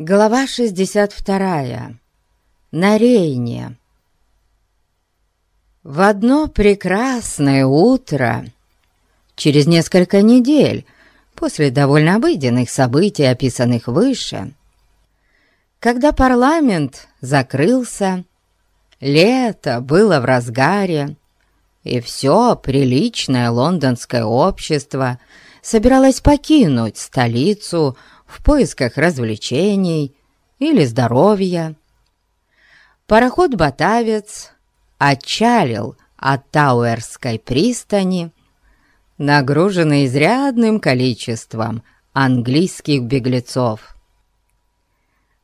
Глава 62. На Рейне. В одно прекрасное утро, через несколько недель после довольно обыденных событий, описанных выше, когда парламент закрылся, лето было в разгаре, и все приличное лондонское общество собиралось покинуть столицу в поисках развлечений или здоровья. Пароход «Батавец» отчалил от Тауэрской пристани, нагруженный изрядным количеством английских беглецов.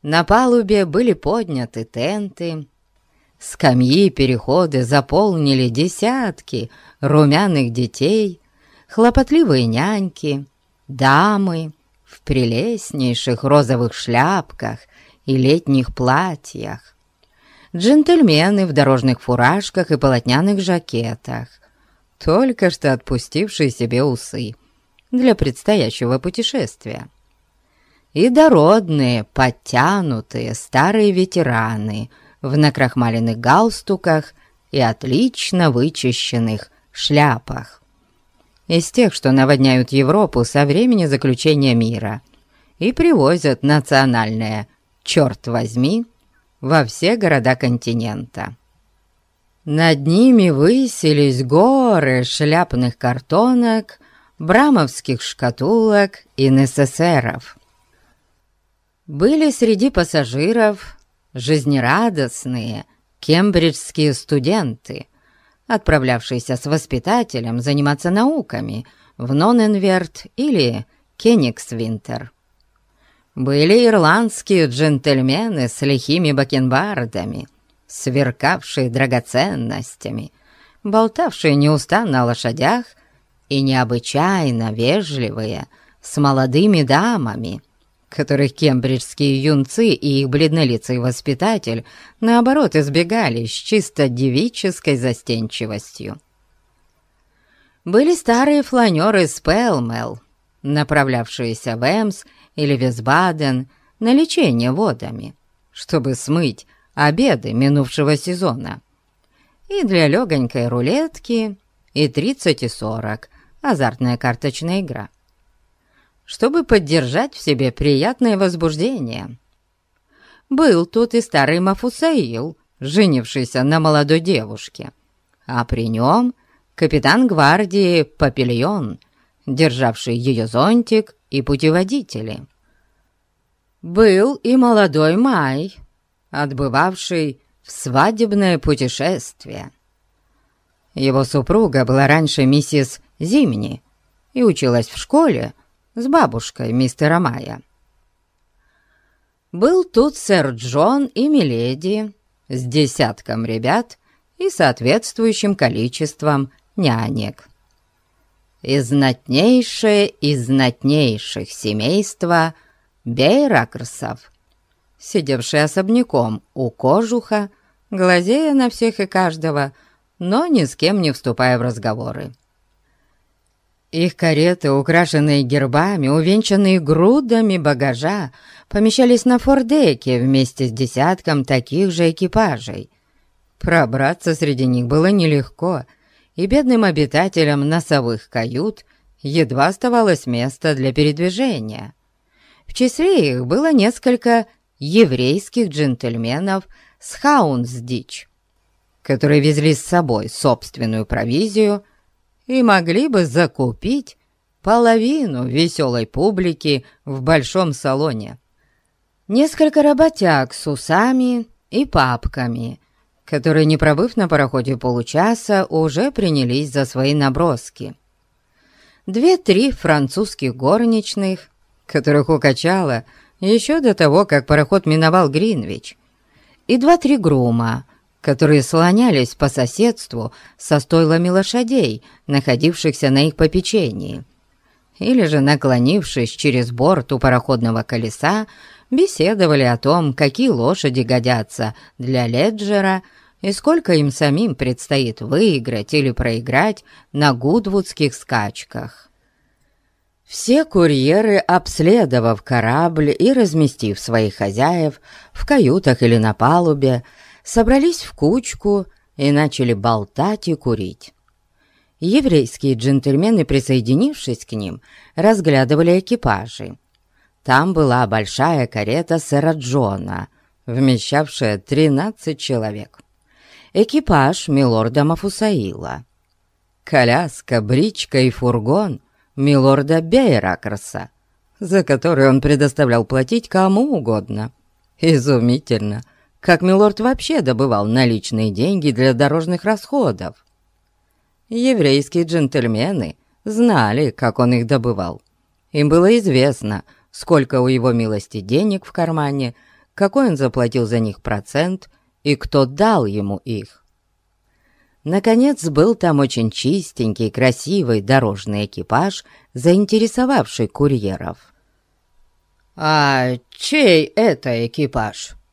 На палубе были подняты тенты, скамьи переходы заполнили десятки румяных детей, хлопотливые няньки, дамы, прелестнейших розовых шляпках и летних платьях, джентльмены в дорожных фуражках и полотняных жакетах, только что отпустившие себе усы для предстоящего путешествия, и дородные, подтянутые старые ветераны в накрахмаленных галстуках и отлично вычищенных шляпах из тех, что наводняют Европу со времени заключения мира и привозят национальное, черт возьми, во все города континента. Над ними высились горы шляпных картонок, брамовских шкатулок и НССРов. Были среди пассажиров жизнерадостные кембриджские студенты – отправлявшийся с воспитателем заниматься науками в Ноненверт или Кенигсвинтер. Были ирландские джентльмены с лихими бакенбардами, сверкавшие драгоценностями, болтавшие неустанно о лошадях и необычайно вежливые с молодыми дамами — которых кембриджские юнцы и их бледнолицый воспитатель, наоборот, избегали с чисто девической застенчивостью. Были старые фланеры с Пелмел, направлявшиеся в Эмс или Висбаден на лечение водами, чтобы смыть обеды минувшего сезона. И для легонькой рулетки, и 30 и 40 азартная карточная игра чтобы поддержать в себе приятное возбуждение. Был тут и старый Мафусаил, женившийся на молодой девушке, а при нем капитан гвардии Папильон, державший ее зонтик и путеводители. Был и молодой Май, отбывавший в свадебное путешествие. Его супруга была раньше миссис Зимни и училась в школе, с бабушкой мистера Мая. Был тут сэр Джон и Миледи с десятком ребят и соответствующим количеством нянек. Из знатнейшее из знатнейших семейства Бейракрсов, сидевшие особняком у кожуха, глазея на всех и каждого, но ни с кем не вступая в разговоры. Их кареты, украшенные гербами, увенчанные грудами багажа, помещались на фордеке вместе с десятком таких же экипажей. Пробраться среди них было нелегко, и бедным обитателям носовых кают едва оставалось место для передвижения. В числе их было несколько еврейских джентльменов с Хаунсдич, которые везли с собой собственную провизию – и могли бы закупить половину веселой публики в большом салоне. Несколько работяг с усами и папками, которые, не пробыв на пароходе получаса, уже принялись за свои наброски. Две-три французских горничных, которых укачало еще до того, как пароход миновал Гринвич, и два-три грума, которые слонялись по соседству со стойлами лошадей, находившихся на их попечении, или же, наклонившись через борт у пароходного колеса, беседовали о том, какие лошади годятся для Леджера и сколько им самим предстоит выиграть или проиграть на гудвудских скачках. Все курьеры, обследовав корабль и разместив своих хозяев в каютах или на палубе, собрались в кучку и начали болтать и курить. Еврейские джентльмены, присоединившись к ним, разглядывали экипажи. Там была большая карета сэра Джона, вмещавшая 13 человек. Экипаж милорда Мафусаила. Коляска, бричка и фургон милорда Бейракроса, за который он предоставлял платить кому угодно. Изумительно, как милорд вообще добывал наличные деньги для дорожных расходов. Еврейские джентльмены знали, как он их добывал. Им было известно, сколько у его милости денег в кармане, какой он заплатил за них процент и кто дал ему их. Наконец, был там очень чистенький, красивый дорожный экипаж, заинтересовавший курьеров. «А чей это экипаж?» —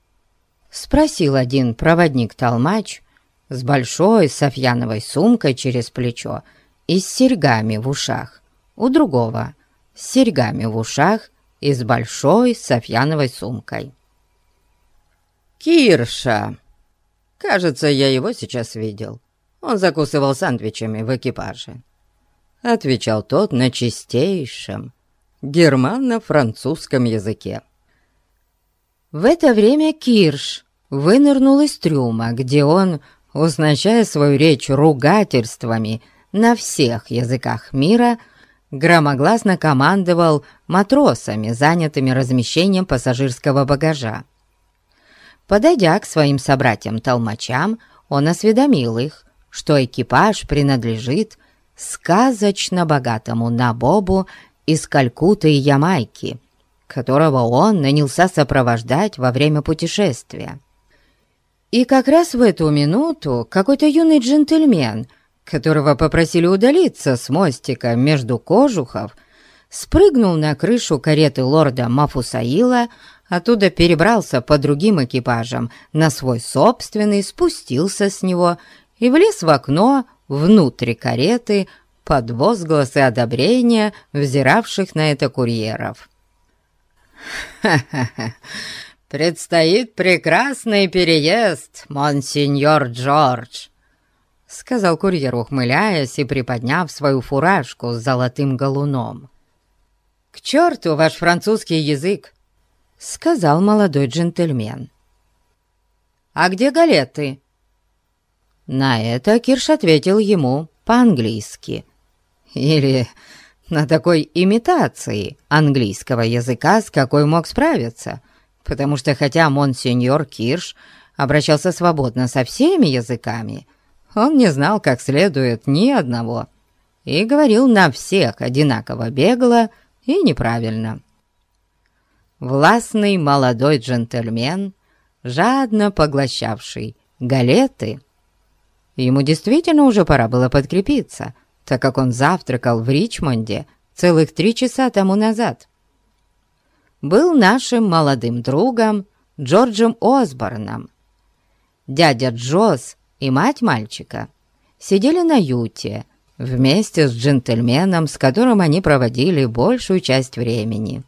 спросил один проводник-толмач с большой софьяновой сумкой через плечо и с серьгами в ушах, у другого с серьгами в ушах и с большой софьяновой сумкой. «Кирша! Кажется, я его сейчас видел. Он закусывал сандвичами в экипаже», — отвечал тот на чистейшем германо-французском языке. В это время Кирш вынырнул из трюма, где он, означая свою речь ругательствами на всех языках мира, громогласно командовал матросами, занятыми размещением пассажирского багажа. Подойдя к своим собратьям-толмачам, он осведомил их, что экипаж принадлежит сказочно богатому Набобу из Калькуты и Ямайки, которого он нанялся сопровождать во время путешествия. И как раз в эту минуту какой-то юный джентльмен, которого попросили удалиться с мостика между кожухов, спрыгнул на крышу кареты лорда Мафусаила, оттуда перебрался по другим экипажам на свой собственный, спустился с него и влез в окно внутрь кареты под возгласы одобрения взиравших на это курьеров. «Ха-ха-ха! предстоит прекрасный переезд, монсеньор Джордж!» Сказал курьер, ухмыляясь и приподняв свою фуражку с золотым галуном. «К черту ваш французский язык!» Сказал молодой джентльмен. «А где галеты?» На это Кирш ответил ему по-английски. Или на такой имитации английского языка, с какой мог справиться, потому что хотя монсеньор Кирш обращался свободно со всеми языками, он не знал как следует ни одного и говорил на всех одинаково бегло и неправильно. Властный молодой джентльмен, жадно поглощавший галеты, ему действительно уже пора было подкрепиться — так как он завтракал в Ричмонде целых три часа тому назад. Был нашим молодым другом Джорджем Осборном. Дядя Джоз и мать мальчика сидели на юте вместе с джентльменом, с которым они проводили большую часть времени.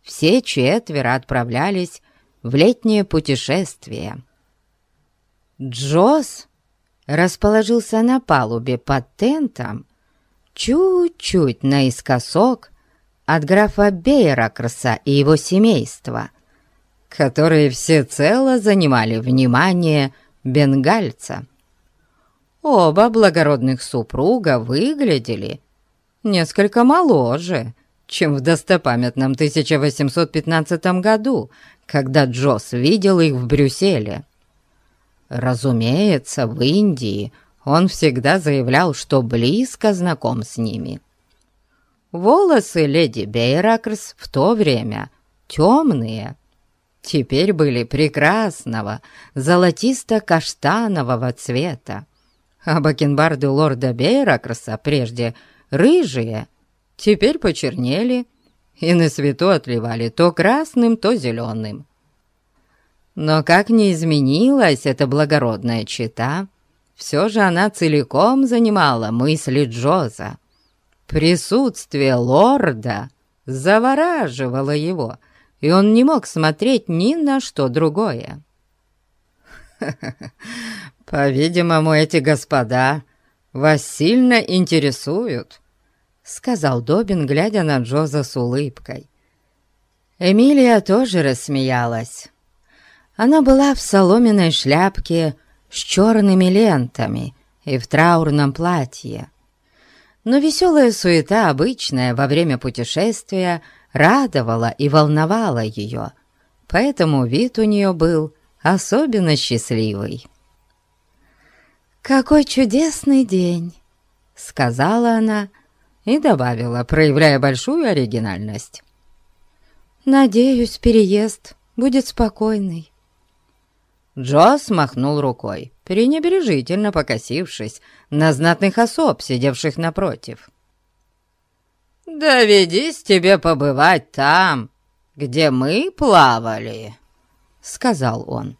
Все четверо отправлялись в летнее путешествие. Джоз расположился на палубе под тентом, чуть-чуть наискосок от графа Бейракрса и его семейства, которые всецело занимали внимание бенгальца. Оба благородных супруга выглядели несколько моложе, чем в достопамятном 1815 году, когда Джосс видел их в Брюсселе. Разумеется, в Индии он всегда заявлял, что близко знаком с ними. Волосы леди Бейракрс в то время темные, теперь были прекрасного золотисто-каштанового цвета, а бакенбарды лорда Бейракрса, прежде рыжие, теперь почернели и на свету отливали то красным, то зеленым. Но как не изменилась эта благородная чита, все же она целиком занимала мысли Джоза. Присутствие лорда завораживало его, и он не мог смотреть ни на что другое. «По-видимому, эти господа вас сильно интересуют», — сказал Добин, глядя на Джоза с улыбкой. Эмилия тоже рассмеялась. Она была в соломенной шляпке с черными лентами и в траурном платье. Но веселая суета, обычная во время путешествия, радовала и волновала ее, поэтому вид у нее был особенно счастливый. «Какой чудесный день!» — сказала она и добавила, проявляя большую оригинальность. «Надеюсь, переезд будет спокойный». Джос махнул рукой, пренебрежительно покосившись на знатных особ, сидевших напротив. «Доведись тебе побывать там, где мы плавали», — сказал он.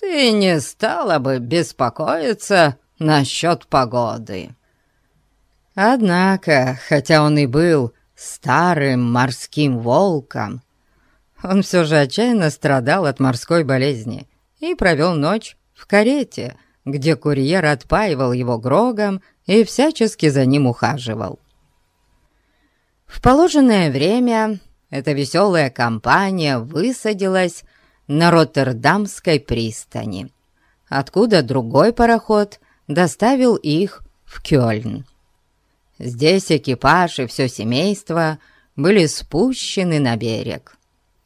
«Ты не стала бы беспокоиться насчет погоды». Однако, хотя он и был старым морским волком, он все же отчаянно страдал от морской болезни и провел ночь в карете, где курьер отпаивал его грогом и всячески за ним ухаживал. В положенное время эта веселая компания высадилась на Роттердамской пристани, откуда другой пароход доставил их в Кёльн. Здесь экипаж и все семейство были спущены на берег.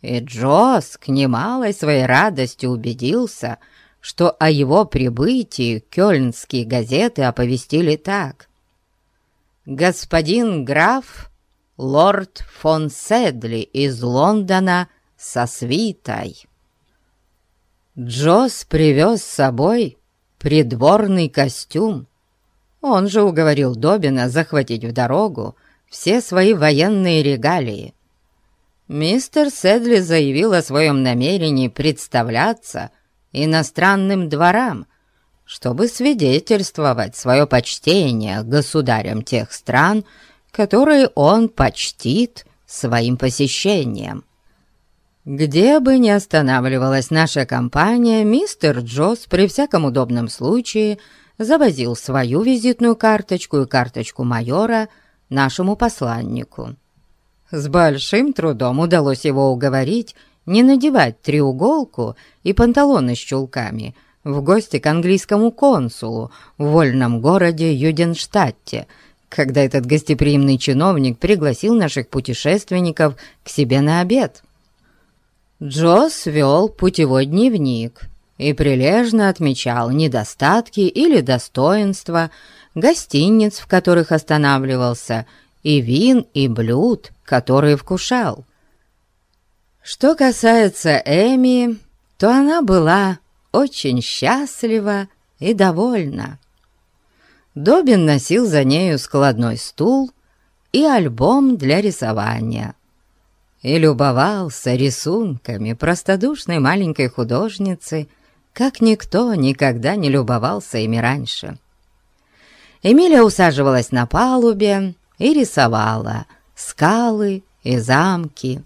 И Джос к немалой своей радости убедился, что о его прибытии кёльнские газеты оповестили так. «Господин граф, лорд фон Седли из Лондона со свитой». Джос привез с собой придворный костюм. Он же уговорил Добина захватить в дорогу все свои военные регалии. Мистер Седли заявил о своем намерении представляться иностранным дворам, чтобы свидетельствовать свое почтение государям тех стран, которые он почтит своим посещением. Где бы ни останавливалась наша компания, мистер Джосс при всяком удобном случае завозил свою визитную карточку и карточку майора нашему посланнику. С большим трудом удалось его уговорить не надевать треуголку и панталоны с чулками в гости к английскому консулу в вольном городе Юденштадте, когда этот гостеприимный чиновник пригласил наших путешественников к себе на обед. Джосс вел путевой дневник и прилежно отмечал недостатки или достоинства гостиниц, в которых останавливался, и вин, и блюд, которые вкушал. Что касается Эми, то она была очень счастлива и довольна. Добин носил за нею складной стул и альбом для рисования и любовался рисунками простодушной маленькой художницы, как никто никогда не любовался ими раньше. Эмилия усаживалась на палубе и рисовала скалы и замки.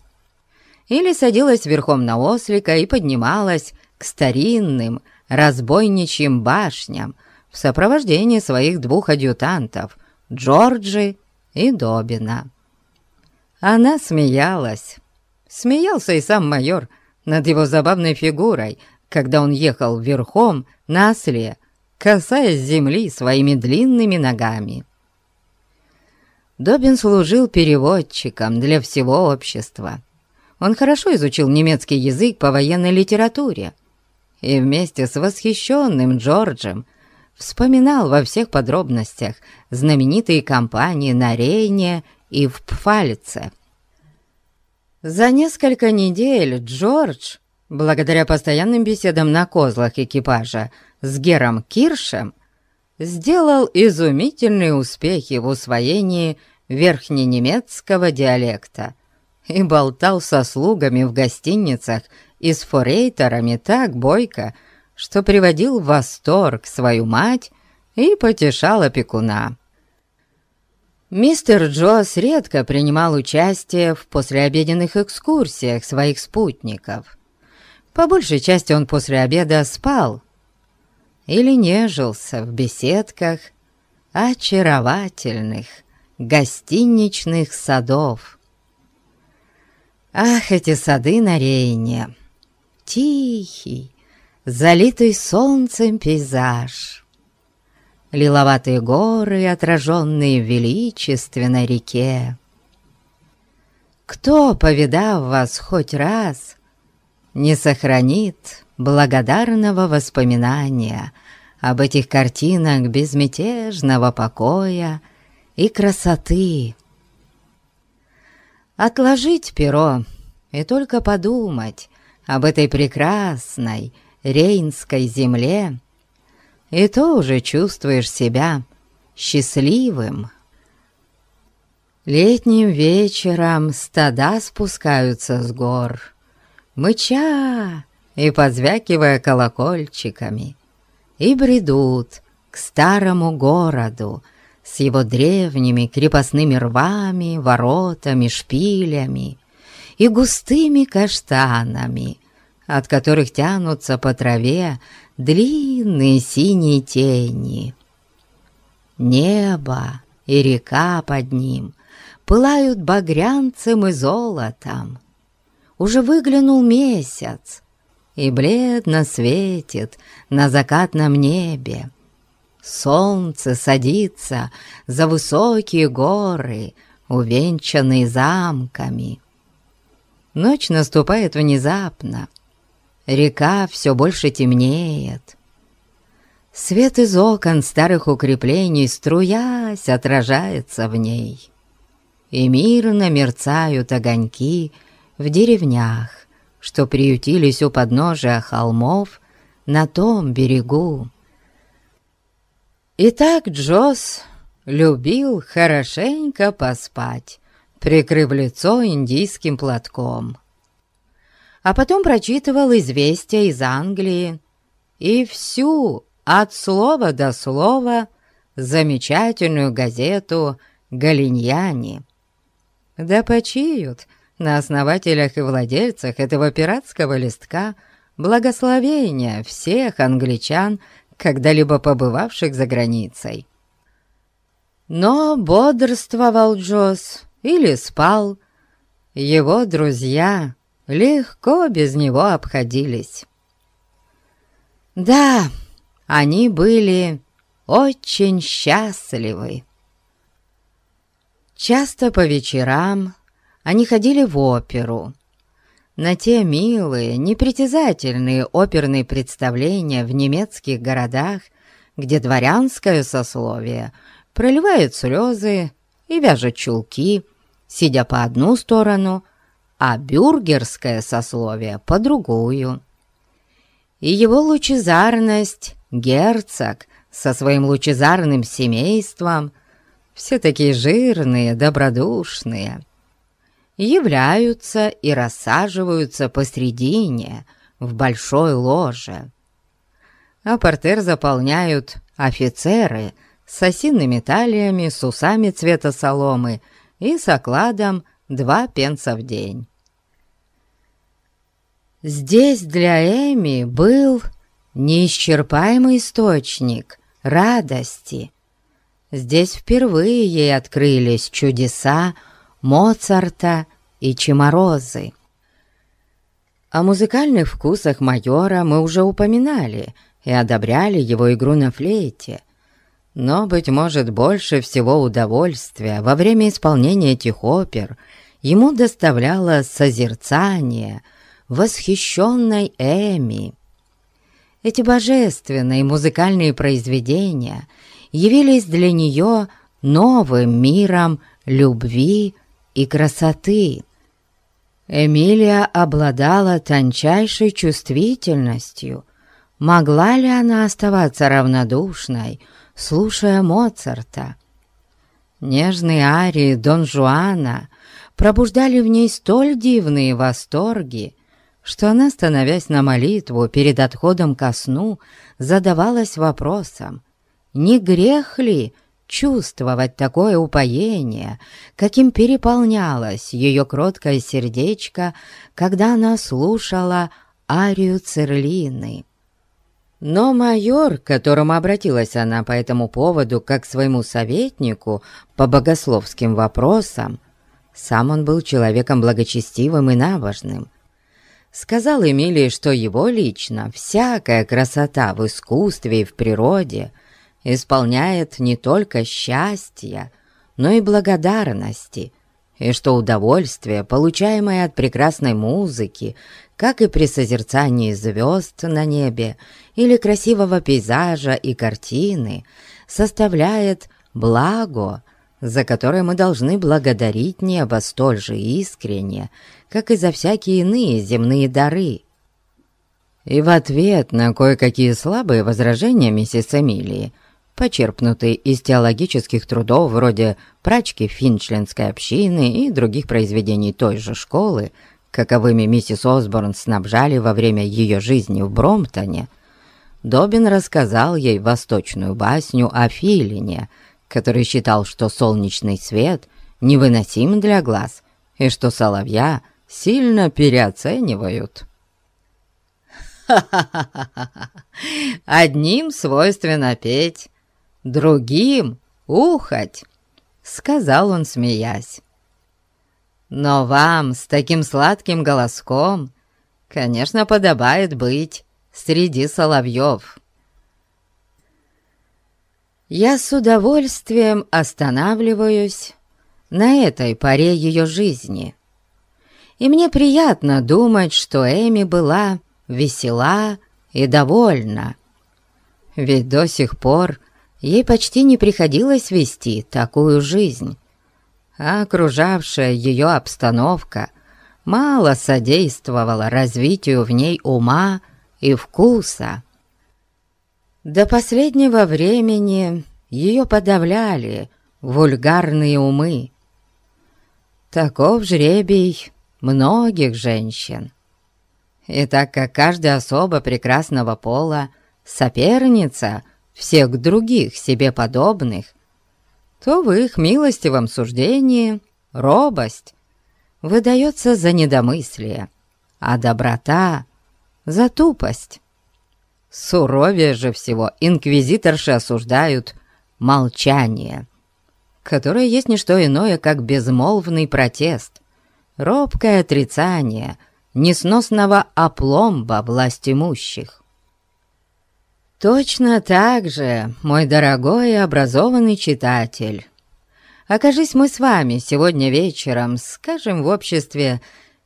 Или садилась верхом на ослика и поднималась к старинным разбойничьим башням в сопровождении своих двух адъютантов Джорджи и Добина. Она смеялась. Смеялся и сам майор над его забавной фигурой, когда он ехал верхом на осле, касаясь земли своими длинными ногами. Добин служил переводчиком для всего общества. Он хорошо изучил немецкий язык по военной литературе и вместе с восхищенным Джорджем вспоминал во всех подробностях знаменитые кампании на Рейне и в Пфальце. За несколько недель Джордж, благодаря постоянным беседам на козлах экипажа с Гером Киршем, сделал изумительные успехи в усвоении верхненемецкого диалекта и болтал со слугами в гостиницах и с форейтерами так бойко, что приводил в восторг свою мать и потешал опекуна. Мистер Джосс редко принимал участие в послеобеденных экскурсиях своих спутников. По большей части он после обеда спал или нежился в беседках очаровательных гостиничных садов. Ах, эти сады на Рейне! Тихий, залитый солнцем пейзаж. Лиловатые горы, отраженные в величественной реке. Кто, повидав вас хоть раз, не сохранит благодарного воспоминания об этих картинах безмятежного покоя и красоты. Отложить перо и только подумать об этой прекрасной рейнской земле, и то уже чувствуешь себя счастливым. Летним вечером стада спускаются с гор, мыча и позвякивая колокольчиками, и бредут к старому городу с его древними крепостными рвами, воротами, шпилями и густыми каштанами, от которых тянутся по траве длинные синие тени. Небо и река под ним пылают багрянцем и золотом. Уже выглянул месяц, и бледно светит на закатном небе. Солнце садится за высокие горы, увенчанные замками. Ночь наступает внезапно, река все больше темнеет. Свет из окон старых укреплений, струясь, отражается в ней. И мирно мерцают огоньки в деревнях, что приютились у подножия холмов на том берегу. Итак, Джосс любил хорошенько поспать, прикрыв лицо индийским платком. А потом прочитывал известия из Англии и всю, от слова до слова, замечательную газету «Галиньяни». Да почиют на основателях и владельцах этого пиратского листка благословения всех англичан, когда-либо побывавших за границей. Но бодрствовал Джосс или спал, его друзья легко без него обходились. Да, они были очень счастливы. Часто по вечерам они ходили в оперу. На те милые, непритязательные оперные представления в немецких городах, где дворянское сословие проливает слезы и вяжет чулки, сидя по одну сторону, а бюргерское сословие по другую. И его лучезарность, герцог со своим лучезарным семейством, все такие жирные, добродушные – являются и рассаживаются посредине, в большой ложе. А портер заполняют офицеры с осиными талиями, с усами цвета соломы и с окладом два пенса в день. Здесь для Эми был неисчерпаемый источник радости. Здесь впервые ей открылись чудеса Моцарта и Чеморозы. О музыкальных вкусах майора мы уже упоминали и одобряли его игру на флейте. Но, быть может, больше всего удовольствия во время исполнения этих опер ему доставляло созерцание восхищенной Эми. Эти божественные музыкальные произведения явились для нее новым миром любви и красоты. Эмилия обладала тончайшей чувствительностью. Могла ли она оставаться равнодушной, слушая Моцарта? Нежные арии Дон Жуана пробуждали в ней столь дивные восторги, что она, становясь на молитву перед отходом ко сну, задавалась вопросом, не грех ли чувствовать такое упоение, каким переполнялось ее кроткое сердечко, когда она слушала арию Церлины. Но майор, к которому обратилась она по этому поводу как к своему советнику по богословским вопросам, сам он был человеком благочестивым и набожным. Сказал Эмилии, что его лично всякая красота в искусстве и в природе исполняет не только счастья, но и благодарности, и что удовольствие, получаемое от прекрасной музыки, как и при созерцании звезд на небе или красивого пейзажа и картины, составляет благо, за которое мы должны благодарить небо столь же искренне, как и за всякие иные земные дары. И в ответ на кое-какие слабые возражения миссис Эмилии, почерпнутые из теологических трудов вроде «Прачки Финчлендской общины» и других произведений той же школы, каковыми миссис Осборн снабжали во время ее жизни в Бромптоне, Добин рассказал ей восточную басню о Филине, который считал, что солнечный свет невыносим для глаз, и что соловья сильно переоценивают. «Ха-ха-ха! Одним свойственно петь, другим — ухать!» — сказал он, смеясь. «Но вам с таким сладким голоском, конечно, подобает быть среди соловьев». Я с удовольствием останавливаюсь на этой паре ее жизни — и мне приятно думать, что Эми была весела и довольна. Ведь до сих пор ей почти не приходилось вести такую жизнь, а окружавшая ее обстановка мало содействовала развитию в ней ума и вкуса. До последнего времени ее подавляли вульгарные умы. Таков жребий многих женщин. И так как каждая особа прекрасного пола соперница всех других себе подобных, то в их милостивом суждении робость выдается за недомыслие, а доброта — за тупость. Суровее же всего инквизиторши осуждают молчание, которое есть не что иное, как безмолвный протест робкое отрицание несносного опломба власть имущих. Точно так же, мой дорогой и образованный читатель, окажись мы с вами сегодня вечером, скажем, в обществе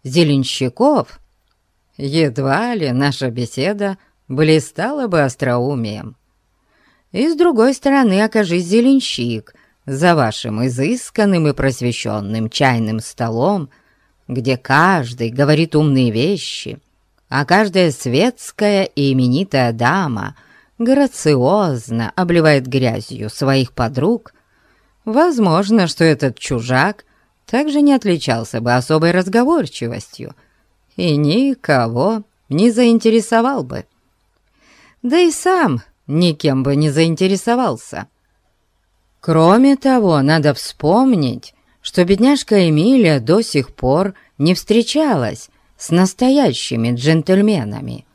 зеленщиков, едва ли наша беседа блистала бы остроумием. И с другой стороны, окажись зеленщик за вашим изысканным и просвещенным чайным столом, где каждый говорит умные вещи, а каждая светская и именитая дама грациозно обливает грязью своих подруг, возможно, что этот чужак также не отличался бы особой разговорчивостью и никого не заинтересовал бы. Да и сам никем бы не заинтересовался. Кроме того, надо вспомнить, что бедняжка Эмилия до сих пор не встречалась с настоящими джентльменами.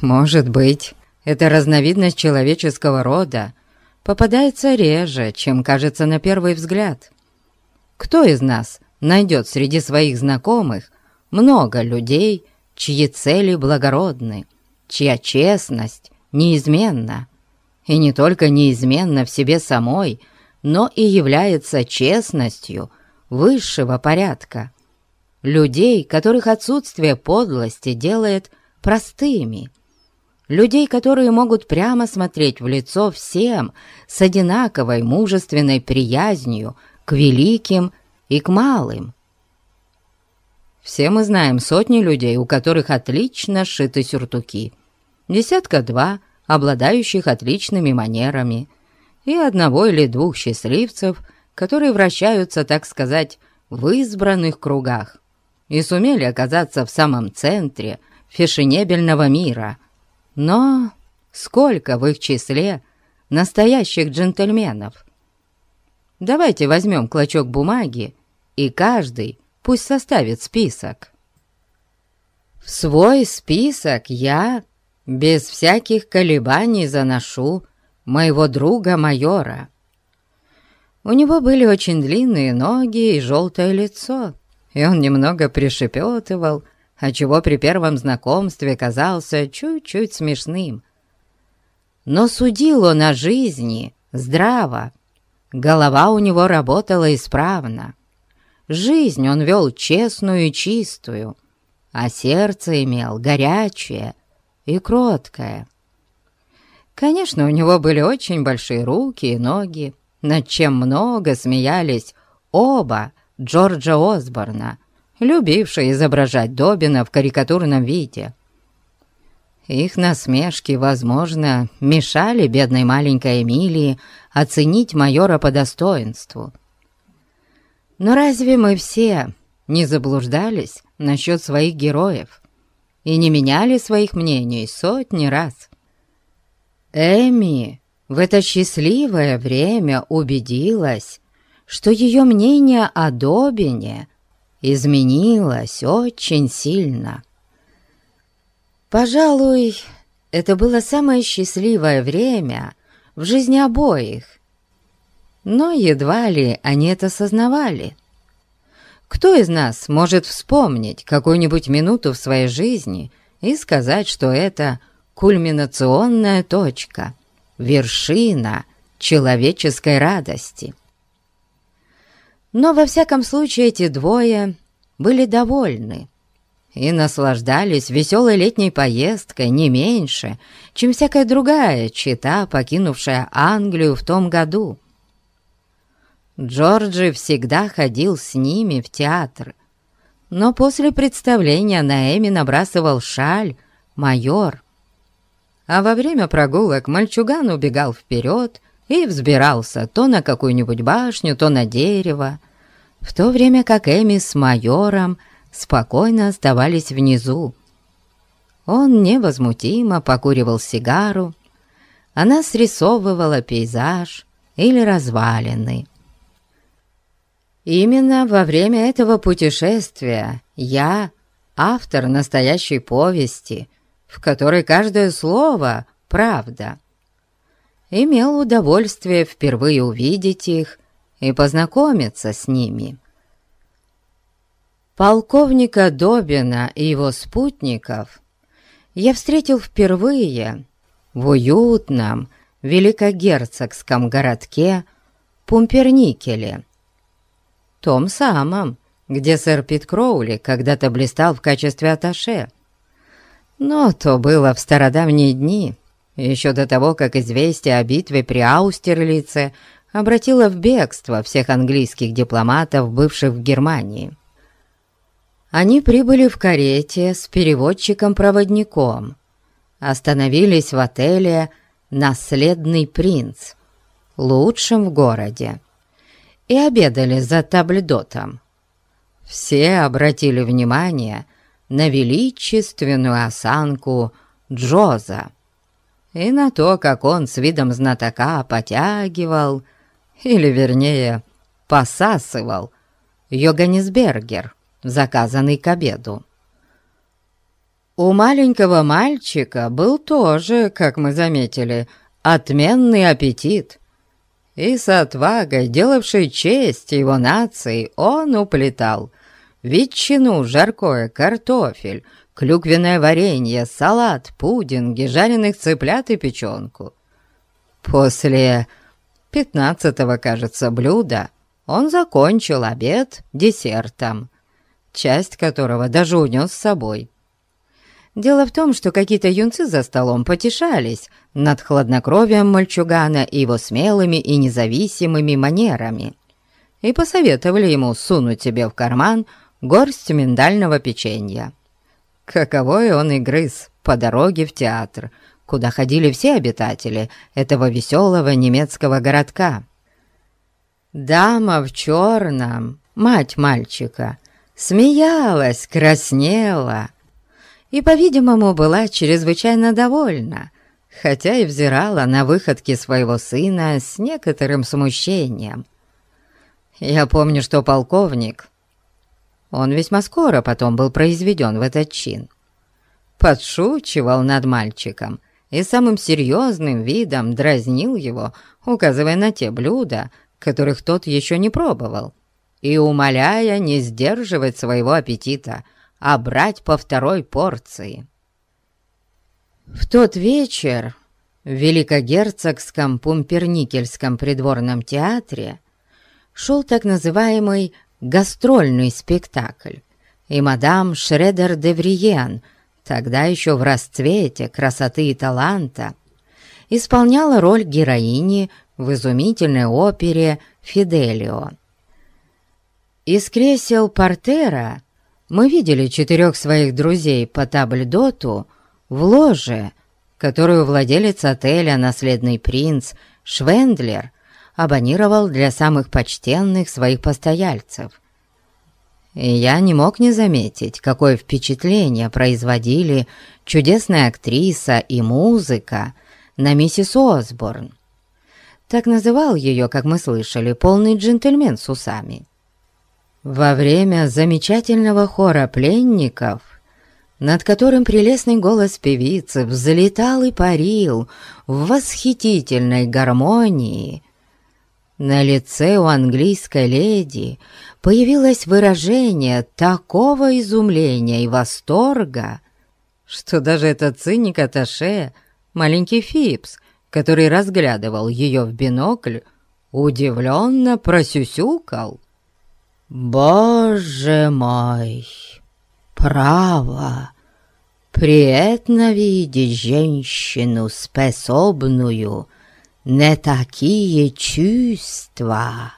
Может быть, эта разновидность человеческого рода попадается реже, чем кажется на первый взгляд. Кто из нас найдет среди своих знакомых много людей, чьи цели благородны, чья честность неизменна, и не только неизменна в себе самой, но и является честностью высшего порядка. Людей, которых отсутствие подлости делает простыми. Людей, которые могут прямо смотреть в лицо всем с одинаковой мужественной приязнью к великим и к малым. Все мы знаем сотни людей, у которых отлично сшиты сюртуки. Десятка-два, обладающих отличными манерами – и одного или двух счастливцев, которые вращаются, так сказать, в избранных кругах и сумели оказаться в самом центре фешенебельного мира. Но сколько в их числе настоящих джентльменов. Давайте возьмем клочок бумаги, и каждый пусть составит список. В свой список я без всяких колебаний заношу моего друга-майора. У него были очень длинные ноги и желтое лицо, и он немного пришепетывал, отчего при первом знакомстве казался чуть-чуть смешным. Но судил он о жизни здраво, голова у него работала исправно. Жизнь он вел честную и чистую, а сердце имел горячее и кроткое. Конечно, у него были очень большие руки и ноги, над чем много смеялись оба Джорджа Осборна, любившие изображать Добина в карикатурном виде. Их насмешки, возможно, мешали бедной маленькой Эмилии оценить майора по достоинству. Но разве мы все не заблуждались насчет своих героев и не меняли своих мнений сотни раз? Эми в это счастливое время убедилась, что ее мнение о Добине изменилось очень сильно. Пожалуй, это было самое счастливое время в жизни обоих, но едва ли они это сознавали. Кто из нас может вспомнить какую-нибудь минуту в своей жизни и сказать, что это кульминационная точка, вершина человеческой радости? Но во всяком случае эти двое были довольны и наслаждались веселой летней поездкой не меньше, чем всякая другая чита, покинувшая Англию в том году. Джорджи всегда ходил с ними в театр, но после представления на Эми набрасывал шаль майор, а во время прогулок мальчуган убегал вперед и взбирался то на какую-нибудь башню, то на дерево, в то время как Эми с майором спокойно оставались внизу. Он невозмутимо покуривал сигару, она срисовывала пейзаж или развалины. Именно во время этого путешествия я, автор настоящей повести, в которой каждое слово — правда, имел удовольствие впервые увидеть их и познакомиться с ними. Полковника Добина и его спутников я встретил впервые в уютном великогерцогском городке Пумперникеле, том самом, где сэр Пит Кроули когда-то блистал в качестве аташе. Но то было в стародавние дни, еще до того, как известие о битве при Аустерлице обратило в бегство всех английских дипломатов, бывших в Германии. Они прибыли в карете с переводчиком-проводником, остановились в отеле «Наследный принц», лучшем в городе, и обедали за табльдотом. Все обратили внимание на величественную осанку Джоза и на то, как он с видом знатока потягивал, или, вернее, посасывал, Йоганнесбергер, заказанный к обеду. У маленького мальчика был тоже, как мы заметили, отменный аппетит, и с отвагой, делавшей честь его нации, он уплетал ветчину, жаркое, картофель, клюквенное варенье, салат, пудинги, жареных цыплят и печенку. После пятнадцатого, кажется, блюда он закончил обед десертом, часть которого даже унес с собой. Дело в том, что какие-то юнцы за столом потешались над хладнокровием мальчугана и его смелыми и независимыми манерами и посоветовали ему сунуть себе в карман горсть миндального печенья. Каковой он и грыз по дороге в театр, куда ходили все обитатели этого веселого немецкого городка. Дама в черном, мать мальчика, смеялась, краснела и, по-видимому, была чрезвычайно довольна хотя и взирала на выходки своего сына с некоторым смущением. Я помню, что полковник, он весьма скоро потом был произведен в этот чин, подшучивал над мальчиком и самым серьезным видом дразнил его, указывая на те блюда, которых тот еще не пробовал, и умоляя не сдерживать своего аппетита, а брать по второй порции. В тот вечер в Великогерцогском Пумперникельском придворном театре шел так называемый гастрольный спектакль, и мадам Шредер де Вриен, тогда еще в расцвете красоты и таланта, исполняла роль героини в изумительной опере «Фиделио». Из кресел портера мы видели четырех своих друзей по табльдоту в ложе, которую владелец отеля «Наследный принц» Швендлер абонировал для самых почтенных своих постояльцев. И я не мог не заметить, какое впечатление производили чудесная актриса и музыка на миссис Осборн. Так называл ее, как мы слышали, полный джентльмен с усами. Во время замечательного хора пленников над которым прелестный голос певицы взлетал и парил в восхитительной гармонии, на лице у английской леди появилось выражение такого изумления и восторга, что даже этот циник-аташе, маленький Фипс, который разглядывал ее в бинокль, удивленно просюсюкал. «Боже мой!» право. Приятно видеть женщину, способную на такие чувства.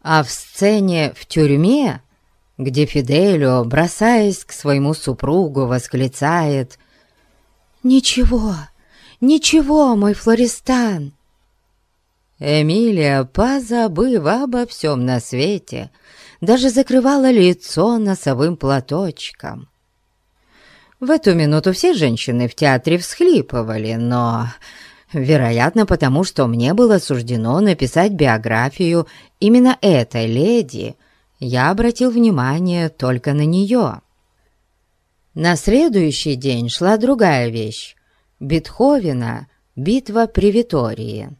А в сцене в тюрьме, где Фиделио, бросаясь к своему супругу, восклицает «Ничего, ничего, мой Флористан!» Эмилия, позабыв обо всем на свете, даже закрывала лицо носовым платочком. В эту минуту все женщины в театре всхлипывали, но, вероятно, потому что мне было суждено написать биографию именно этой леди, я обратил внимание только на нее. На следующий день шла другая вещь — Бетховена «Битва при Витории».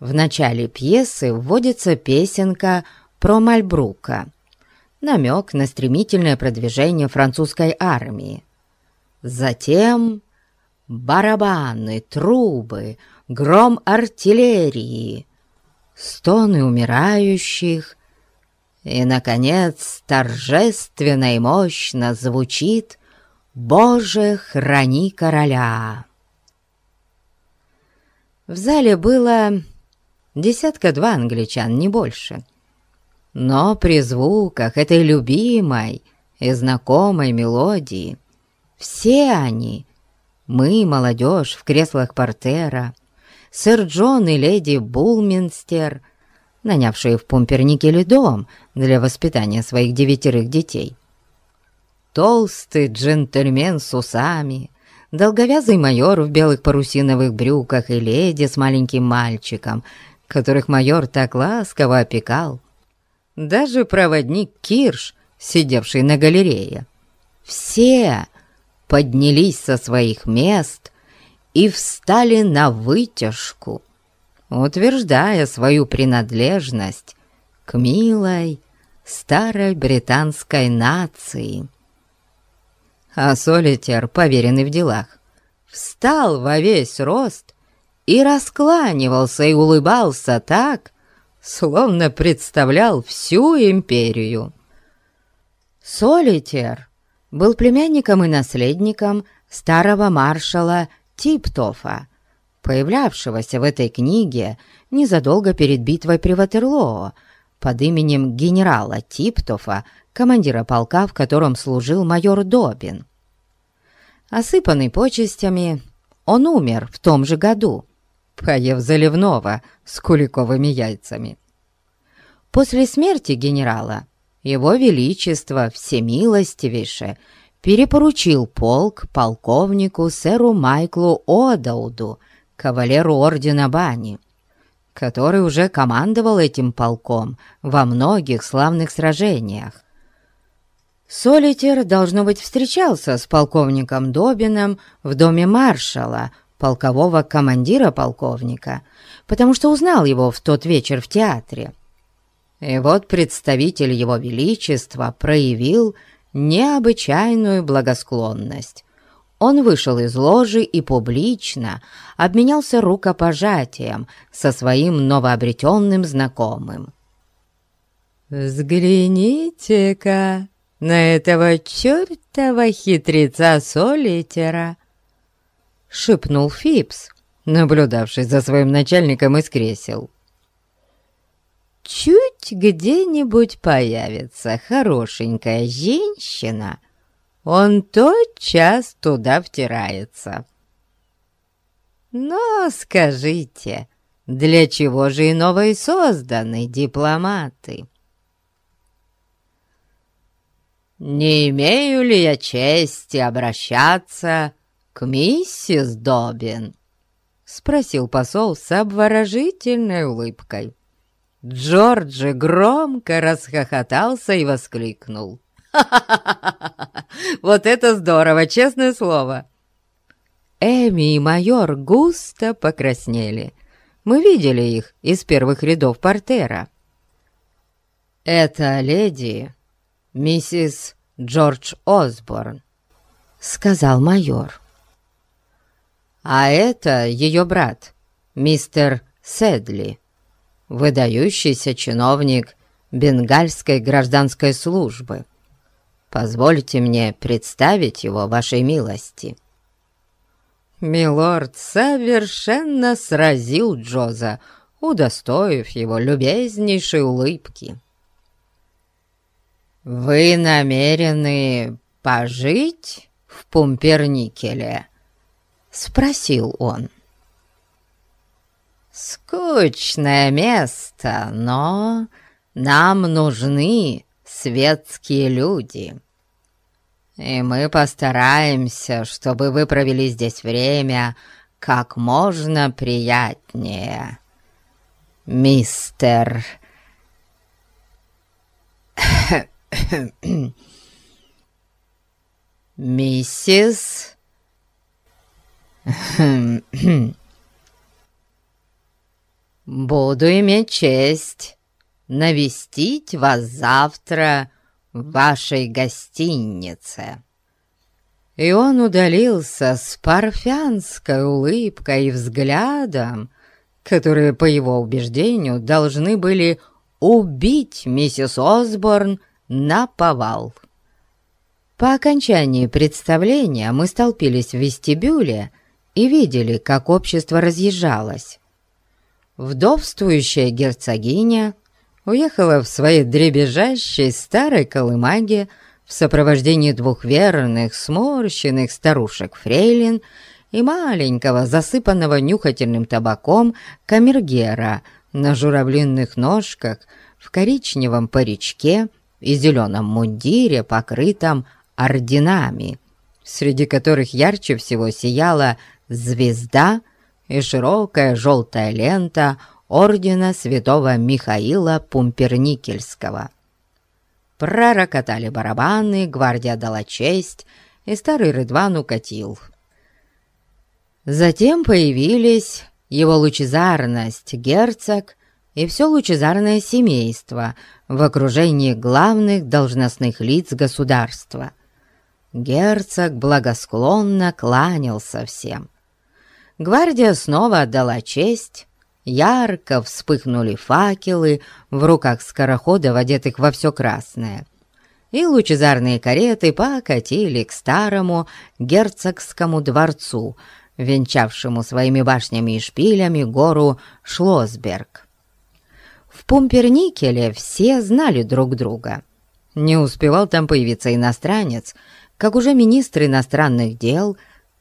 В начале пьесы вводится песенка про Мальбрука, намек на стремительное продвижение французской армии. Затем барабаны, трубы, гром артиллерии, стоны умирающих, и, наконец, торжественно и мощно звучит «Боже, храни короля!». В зале было десятка-два англичан, не больше. Но при звуках этой любимой и знакомой мелодии все они, мы, молодежь в креслах портера, сэр Джон и леди Булминстер, нанявшие в Пумперникеле дом для воспитания своих девятерых детей, толстый джентльмен с усами, долговязый майор в белых парусиновых брюках и леди с маленьким мальчиком, которых майор так ласково опекал, даже проводник Кирш, сидевший на галерее. Все поднялись со своих мест и встали на вытяжку, утверждая свою принадлежность к милой старой британской нации. А Солитер, поверенный в делах, встал во весь рост и раскланивался и улыбался так, словно представлял всю империю. Солитер был племянником и наследником старого маршала Типтофа, появлявшегося в этой книге незадолго перед битвой при Ватерлоо под именем генерала Типтофа, командира полка, в котором служил майор Добин. Осыпанный почестями, он умер в том же году, поев заливного с куликовыми яйцами. После смерти генерала его Величество Всемилостивейше перепоручил полк полковнику сэру Майклу Одауду, кавалеру ордена Бани, который уже командовал этим полком во многих славных сражениях. Солитер, должно быть, встречался с полковником Добином в доме маршала, полкового командира полковника, потому что узнал его в тот вечер в театре. И вот представитель его величества проявил необычайную благосклонность. Он вышел из ложи и публично обменялся рукопожатием со своим новообретенным знакомым. «Взгляните-ка на этого чертова хитреца Солитера!» — шепнул Фипс, наблюдавший за своим начальником из кресел. «Чуть где-нибудь появится хорошенькая женщина, он тотчас туда втирается. Но скажите, для чего же иного и созданы дипломаты?» «Не имею ли я чести обращаться к миссис Добин?» — спросил посол с обворожительной улыбкой. Джорджи громко расхохотался и воскликнул. «Ха-ха-ха! Вот это здорово, честное слово!» Эми и майор густо покраснели. Мы видели их из первых рядов портера. «Это леди миссис Джордж Осборн», — сказал майор. «А это ее брат, мистер Седли, выдающийся чиновник бенгальской гражданской службы. Позвольте мне представить его вашей милости». Милорд совершенно сразил Джоза, удостоив его любезнейшей улыбки. «Вы намерены пожить в Пумперникеле?» — спросил он. «Скучное место, но нам нужны светские люди, и мы постараемся, чтобы вы провели здесь время как можно приятнее, мистер...» «Миссис...» «Буду иметь честь навестить вас завтра в вашей гостинице». И он удалился с парфянской улыбкой и взглядом, которые, по его убеждению, должны были убить миссис Осборн на повал. По окончании представления мы столпились в вестибюле и видели, как общество разъезжалось. Вдовствующая герцогиня уехала в своей дребезжащей старой колымаге в сопровождении двух верных, сморщенных старушек-фрейлин и маленького, засыпанного нюхательным табаком камергера на журавлинных ножках в коричневом паричке и зеленом мундире, покрытом орденами, среди которых ярче всего сияла звезда и широкая желтая лента ордена святого Михаила Пумперникельского. Пророкотали барабаны, гвардия дала честь, и старый Рыдван укатил. Затем появились его лучезарность, герцог и все лучезарное семейство в окружении главных должностных лиц государства. Герцог благосклонно кланялся всем. Гвардия снова отдала честь, ярко вспыхнули факелы в руках скороходов, одетых во все красное, и лучезарные кареты покатили к старому герцогскому дворцу, венчавшему своими башнями и шпилями гору Шлосберг. В Пумперникеле все знали друг друга. Не успевал там появиться иностранец, как уже министр иностранных дел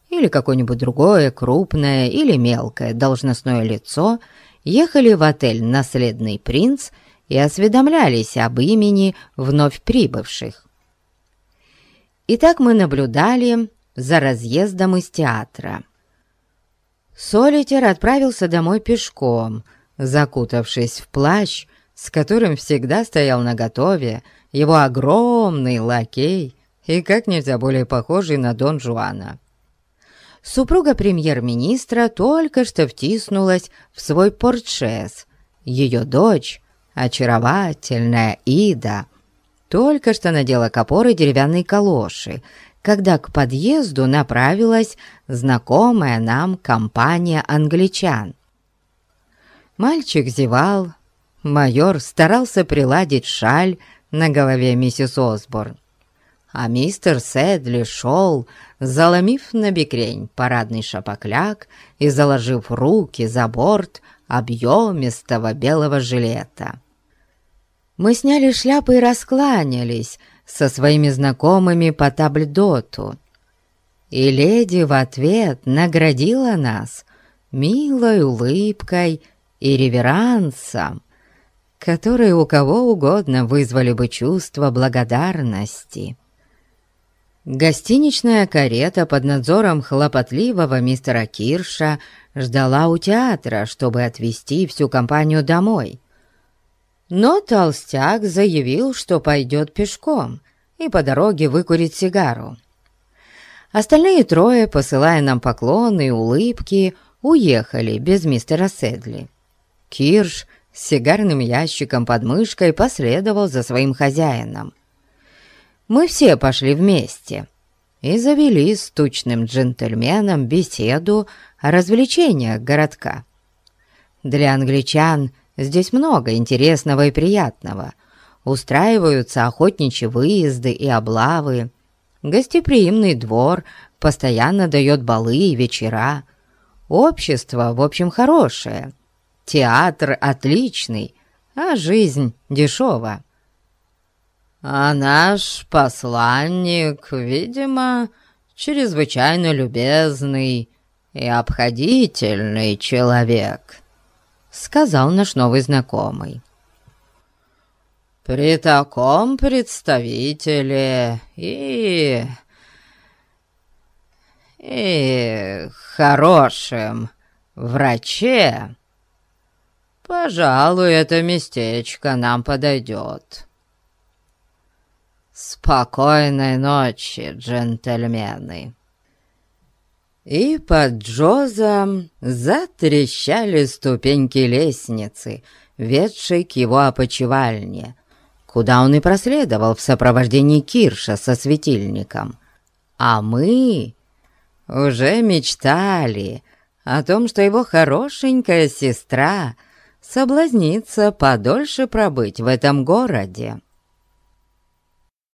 или какое-нибудь другое крупное или мелкое должностное лицо ехали в отель «Наследный принц» и осведомлялись об имени вновь прибывших. Итак, мы наблюдали за разъездом из театра. Солитер отправился домой пешком, закутавшись в плащ, с которым всегда стоял наготове его огромный лакей и как нельзя более похожий на Дон Жуана. Супруга премьер-министра только что втиснулась в свой портшес. Ее дочь, очаровательная Ида, только что надела копоры деревянной калоши, когда к подъезду направилась знакомая нам компания англичан. Мальчик зевал, майор старался приладить шаль на голове миссис Осборн, а мистер Сэдли шел, заломив на бекрень парадный шапокляк и заложив руки за борт объемистого белого жилета. Мы сняли шляпы и раскланялись со своими знакомыми по табльдоту. И леди в ответ наградила нас милой улыбкой и реверансом, которые у кого угодно вызвали бы чувство благодарности. Гостиничная карета под надзором хлопотливого мистера Кирша ждала у театра, чтобы отвезти всю компанию домой. Но толстяк заявил, что пойдет пешком и по дороге выкурит сигару. Остальные трое, посылая нам поклоны и улыбки, уехали без мистера Седли. Кирш с сигарным ящиком под мышкой последовал за своим хозяином. Мы все пошли вместе и завели с тучным джентльменом беседу о развлечениях городка. Для англичан Здесь много интересного и приятного. Устраиваются охотничьи выезды и облавы. Гостеприимный двор постоянно дает балы и вечера. Общество, в общем, хорошее. Театр отличный, а жизнь дешева. А наш посланник, видимо, чрезвычайно любезный и обходительный человек» сказал наш новый знакомый. «При таком представителе и... и хорошем враче, пожалуй, это местечко нам подойдет. Спокойной ночи, джентльмены!» и под Джозом затрещали ступеньки лестницы, ведшей к его опочивальне, куда он и проследовал в сопровождении Кирша со светильником. А мы уже мечтали о том, что его хорошенькая сестра соблазнится подольше пробыть в этом городе.